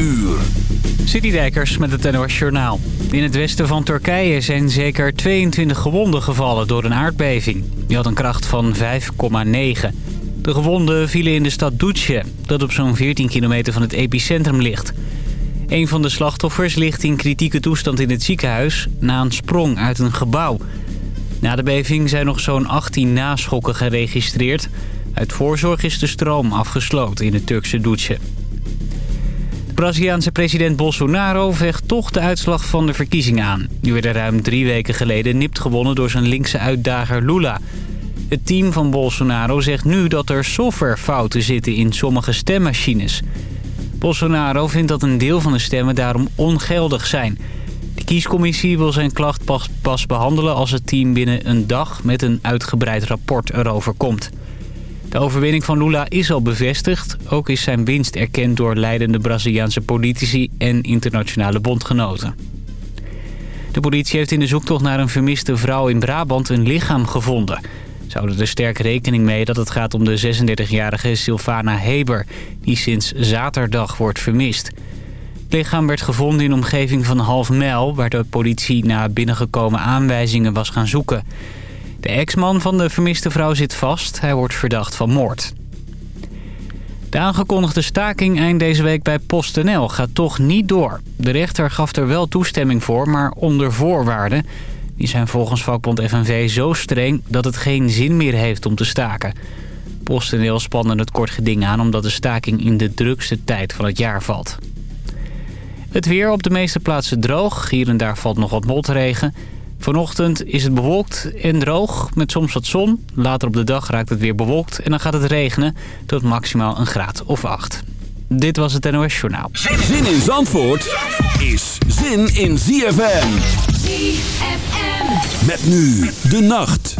uur. Citydijkers met het NOS Journaal. In het westen van Turkije zijn zeker 22 gewonden gevallen door een aardbeving. Die had een kracht van 5,9. De gewonden vielen in de stad Duce, dat op zo'n 14 kilometer van het epicentrum ligt. Een van de slachtoffers ligt in kritieke toestand in het ziekenhuis... na een sprong uit een gebouw. Na de beving zijn nog zo'n 18 naschokken geregistreerd. Uit voorzorg is de stroom afgesloten in het Turkse Duce. Braziliaanse president Bolsonaro vecht toch de uitslag van de verkiezingen aan. Die werden ruim drie weken geleden nipt gewonnen door zijn linkse uitdager Lula. Het team van Bolsonaro zegt nu dat er softwarefouten zitten in sommige stemmachines. Bolsonaro vindt dat een deel van de stemmen daarom ongeldig zijn. De kiescommissie wil zijn klacht pas, pas behandelen als het team binnen een dag met een uitgebreid rapport erover komt. De overwinning van Lula is al bevestigd. Ook is zijn winst erkend door leidende Braziliaanse politici en internationale bondgenoten. De politie heeft in de zoektocht naar een vermiste vrouw in Brabant een lichaam gevonden. Ze houden er sterk rekening mee dat het gaat om de 36-jarige Sylvana Heber... die sinds zaterdag wordt vermist. Het lichaam werd gevonden in de omgeving van half mijl... waar de politie na binnengekomen aanwijzingen was gaan zoeken... De ex-man van de vermiste vrouw zit vast. Hij wordt verdacht van moord. De aangekondigde staking eind deze week bij PostNL gaat toch niet door. De rechter gaf er wel toestemming voor, maar onder voorwaarden. Die zijn volgens vakbond FNV zo streng dat het geen zin meer heeft om te staken. PostNL spande het kort geding aan omdat de staking in de drukste tijd van het jaar valt. Het weer op de meeste plaatsen droog. Hier en daar valt nog wat motregen. Vanochtend is het bewolkt en droog, met soms wat zon. Later op de dag raakt het weer bewolkt en dan gaat het regenen tot maximaal een graad of acht. Dit was het NOS Journaal. Zin in Zandvoort is zin in ZFM. ZFM. Met nu de nacht.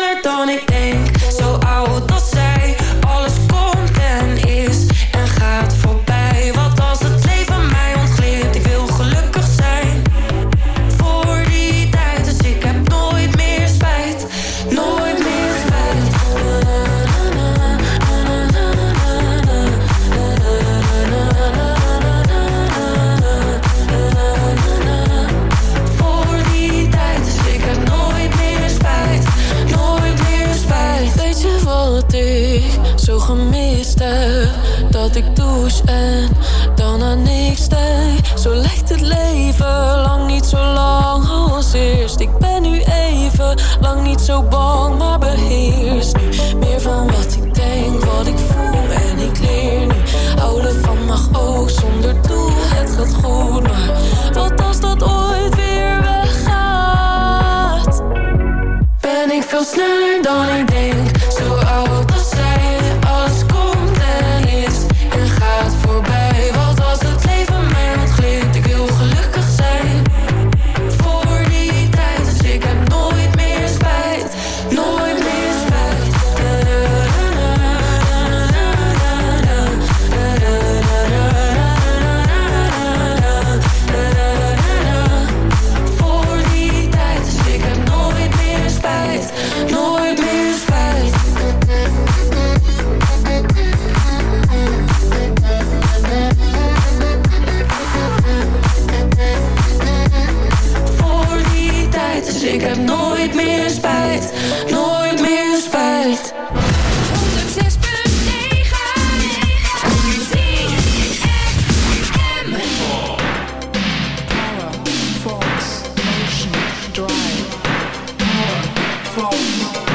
phone.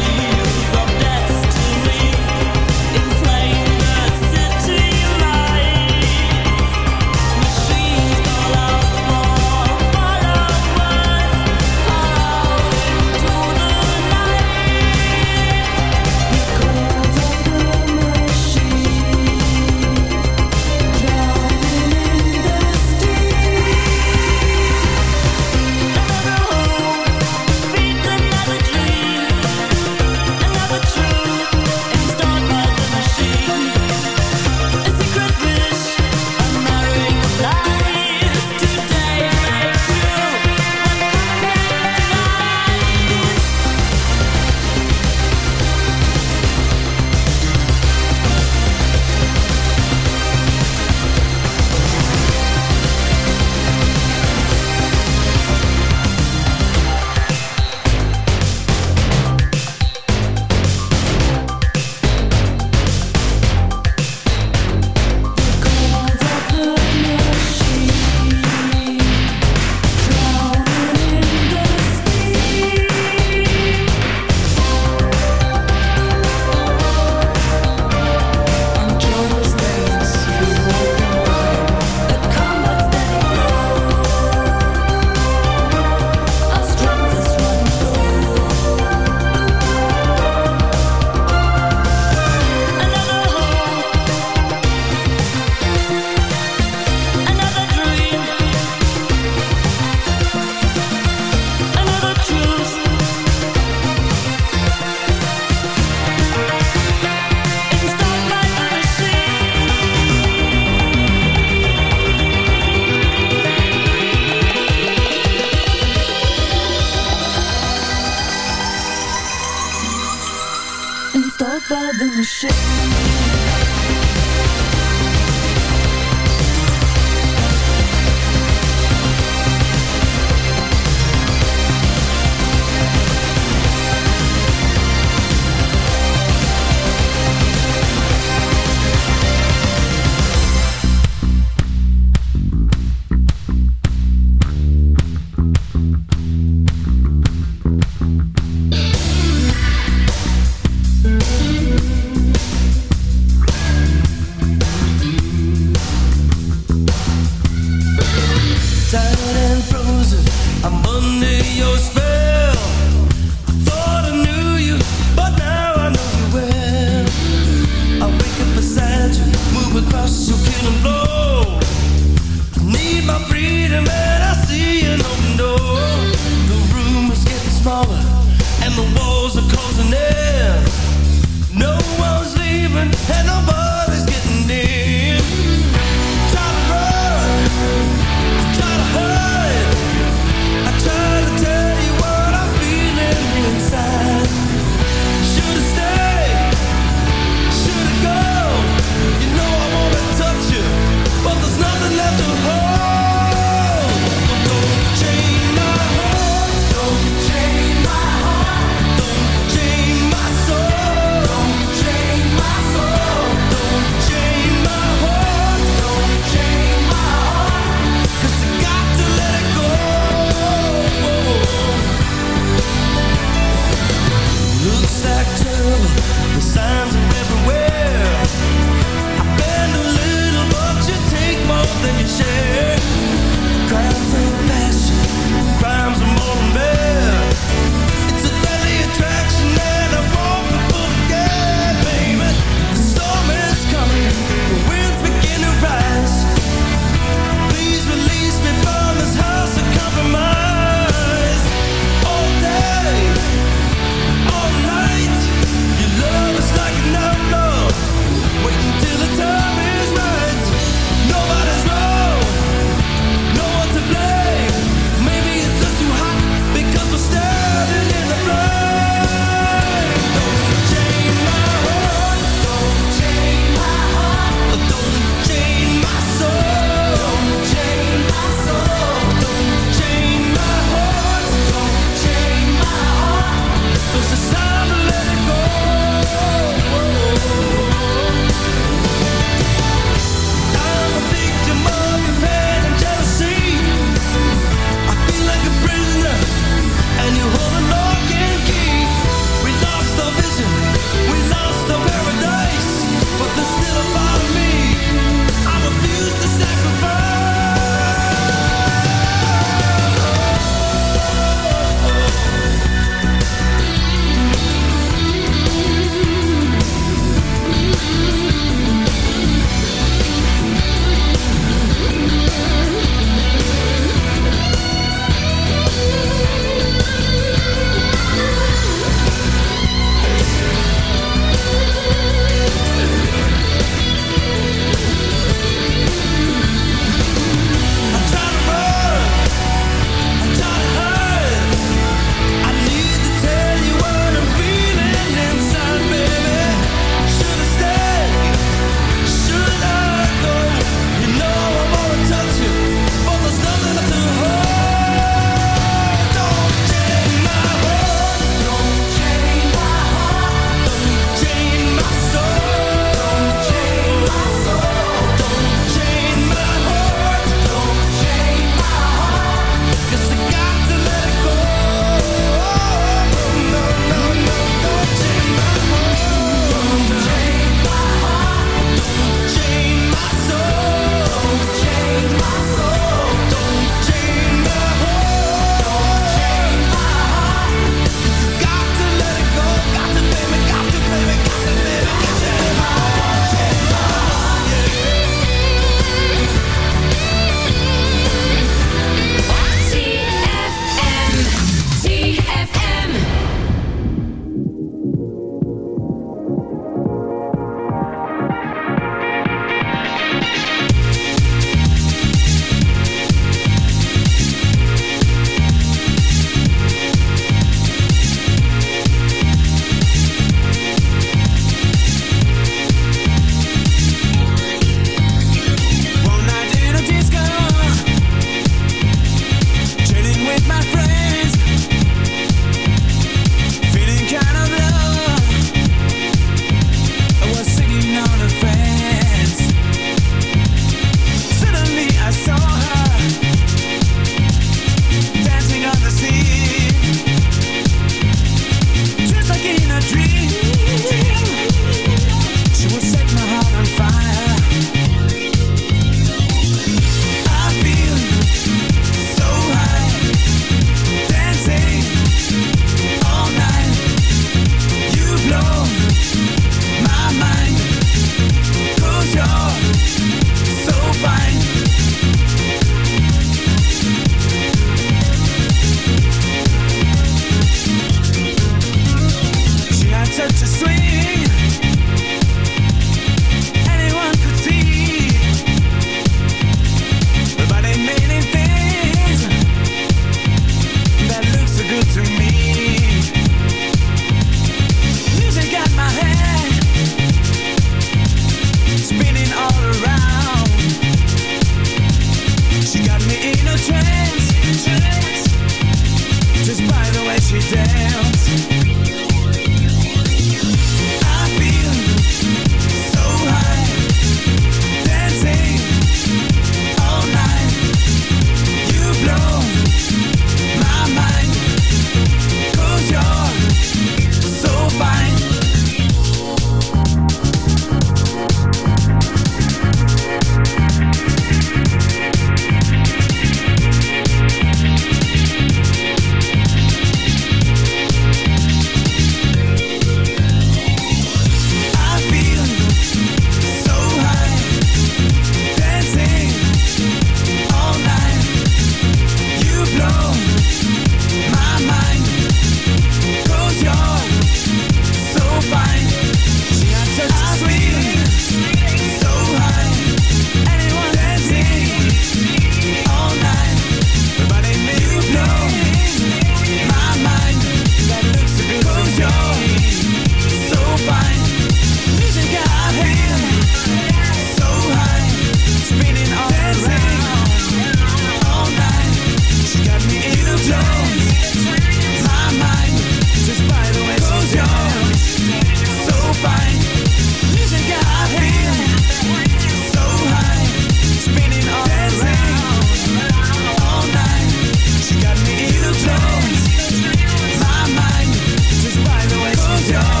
The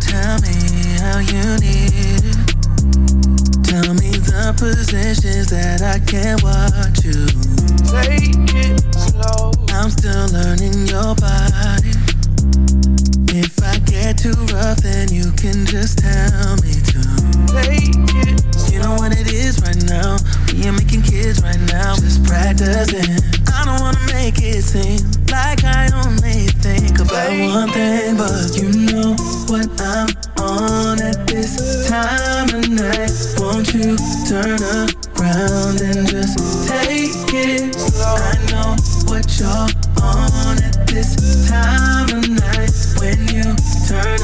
Tell me how you need it. Tell me the positions that I can watch you. Take it slow. I'm still learning your body. If I get too rough, then you can just tell me to. Take it you know what it is right now. We making kids right now. Just practicing. I don't wanna make it seem like I only think about one thing, but you know what I'm on at this time of night. Won't you turn around and just take it slow? I know what you're on at this time of night when you turn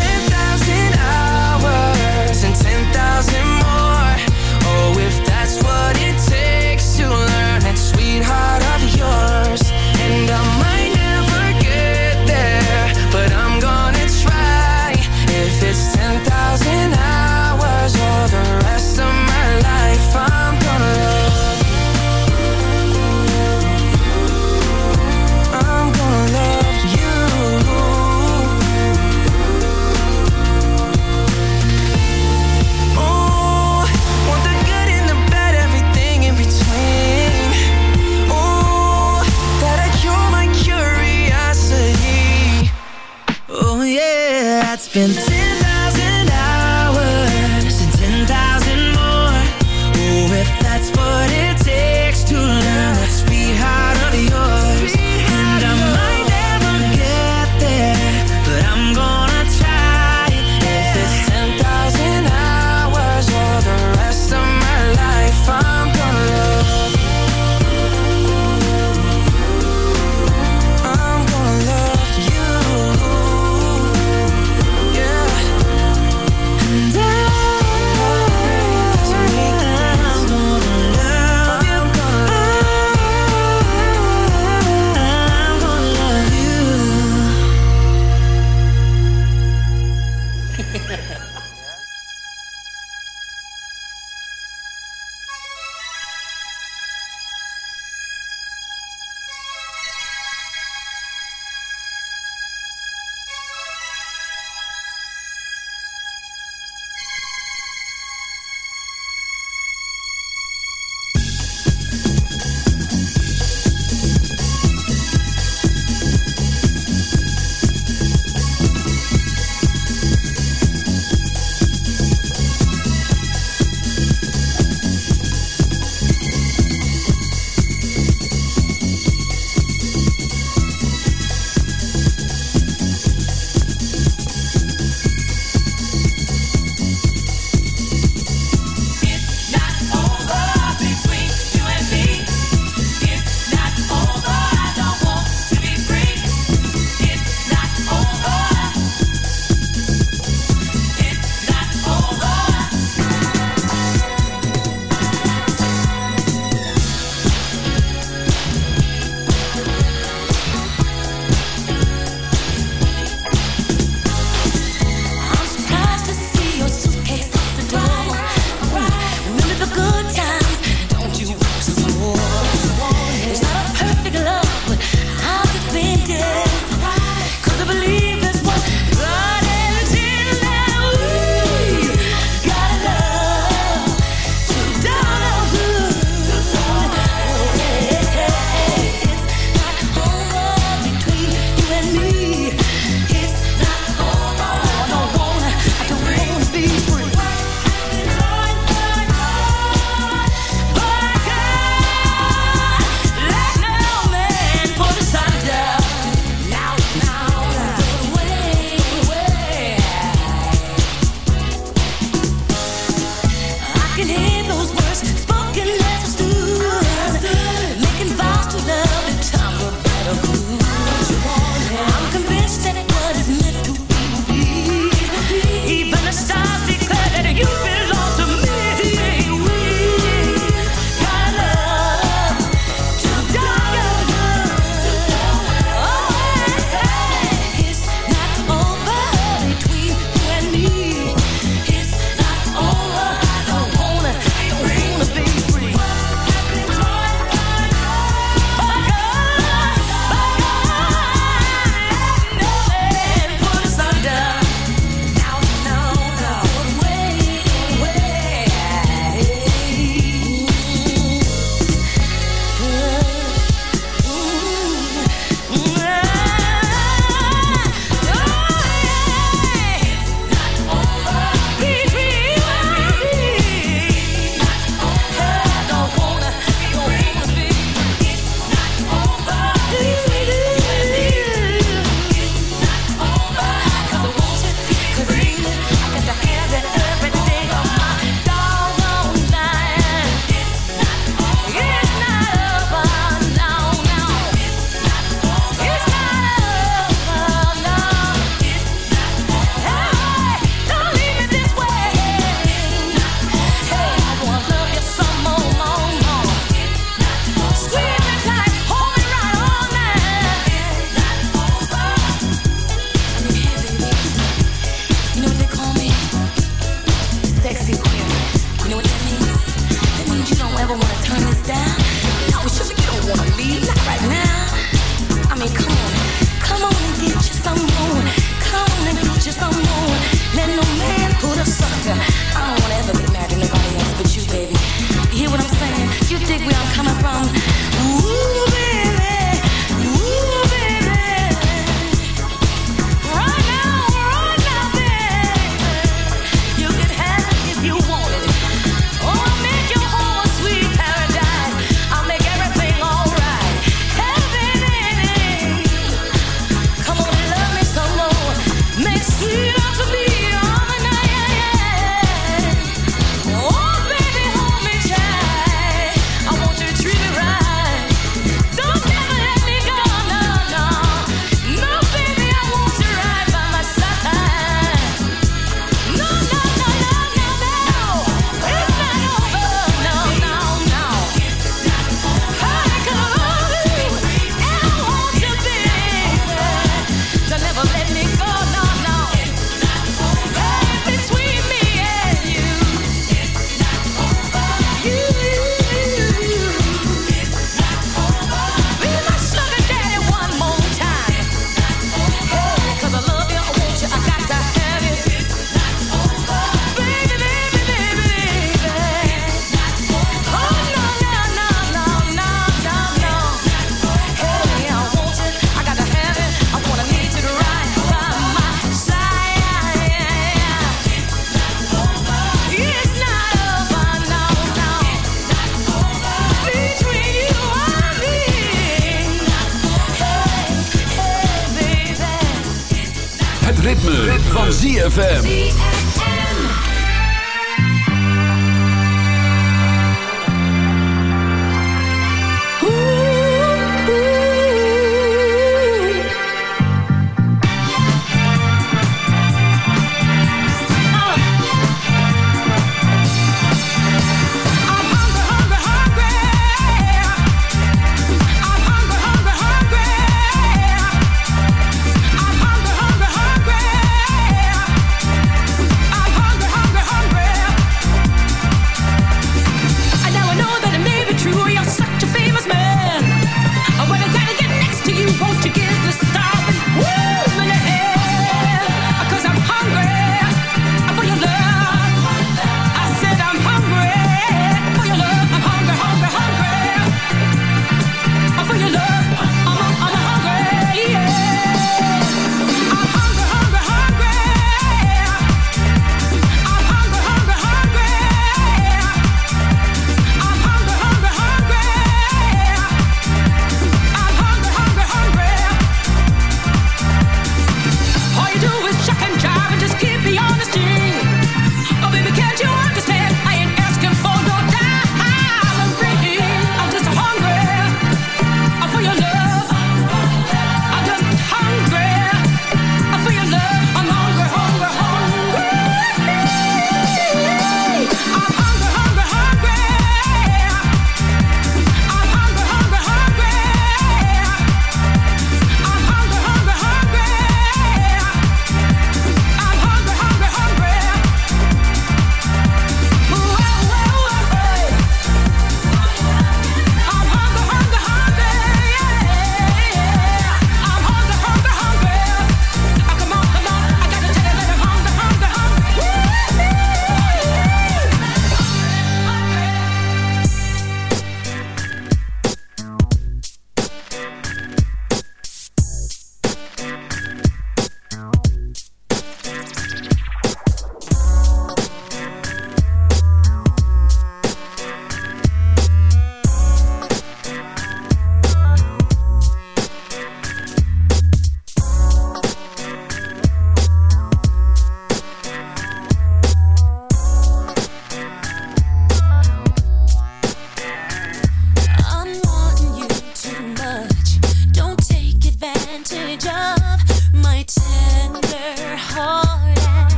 ritme, van ZFM.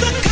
Tot